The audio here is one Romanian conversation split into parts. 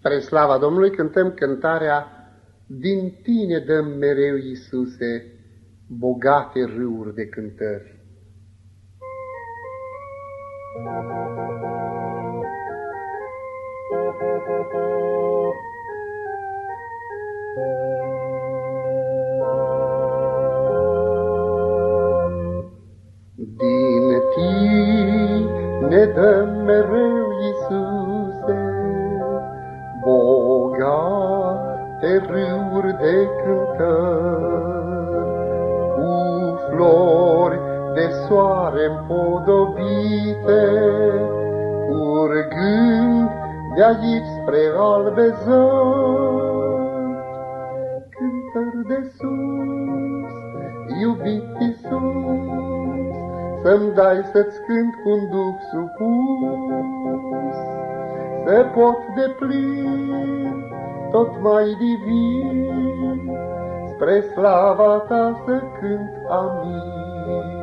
Spre slava Domnului cântăm cântarea Din tine dăm mereu, Iisuse, bogate râuri de cântări. Din tine dăm mereu, bogate râuri de cântări, cu flori de soare împodobite, curgând de aici spre albe zări. Cântări de sus, iubit Iisus, să-mi dai să-ți cânt cu un duc supus, se pot deplin tot mai divin, spre slava ta să cânt amin.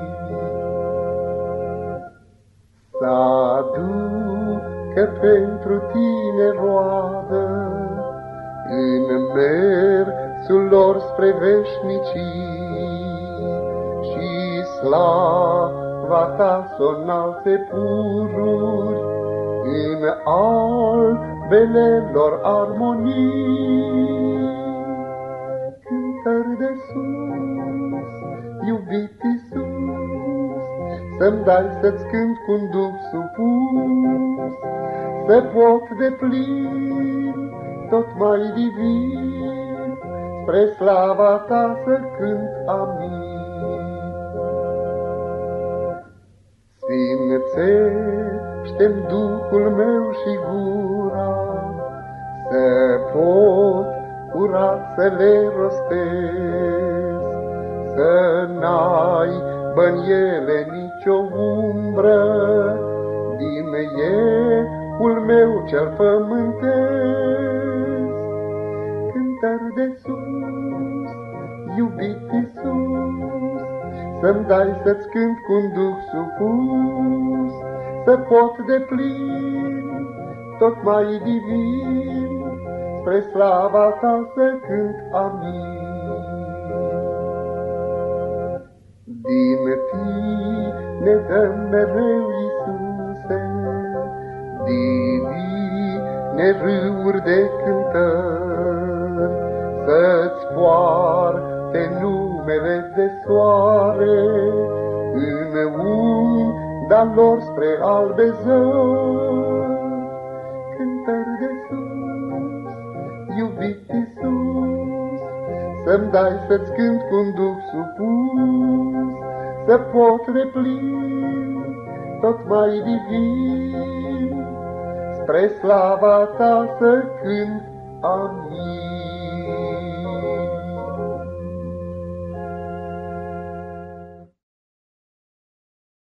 Să aducă pentru tine roadă, în mersul lor spre veșnicii, și slava ta sonalte pururi, în albele lor armonii. Cântări de sus, iubit Iisus, Să-mi dai să-ți cânt cu un duc supus, Să pot de plin, tot mai divin, Spre slava ta să cânt amin. Sfințește-mi Duhul meu și gura, Să pot curat să le rostesc, Să n-aibă în ele nicio umbră, Din eul meu cel pământesc. Cântări de sus, iubit Iisus, să-mi dai să-ți cânt cu un duc supus, Să pot de plin, tot mai divin, Spre slava ta să cânt amin. Din tine dăm mereu, Iisuse, Divine râuri de cântări, Să-ți poarte numele de soare, În unda lor spre albe zări. Cântări de sus, iubit Iisus, Să-mi dai să-ți cânt cu un duc supus, Să pot replin, tot mai divin, Spre slava ta să cânt amin.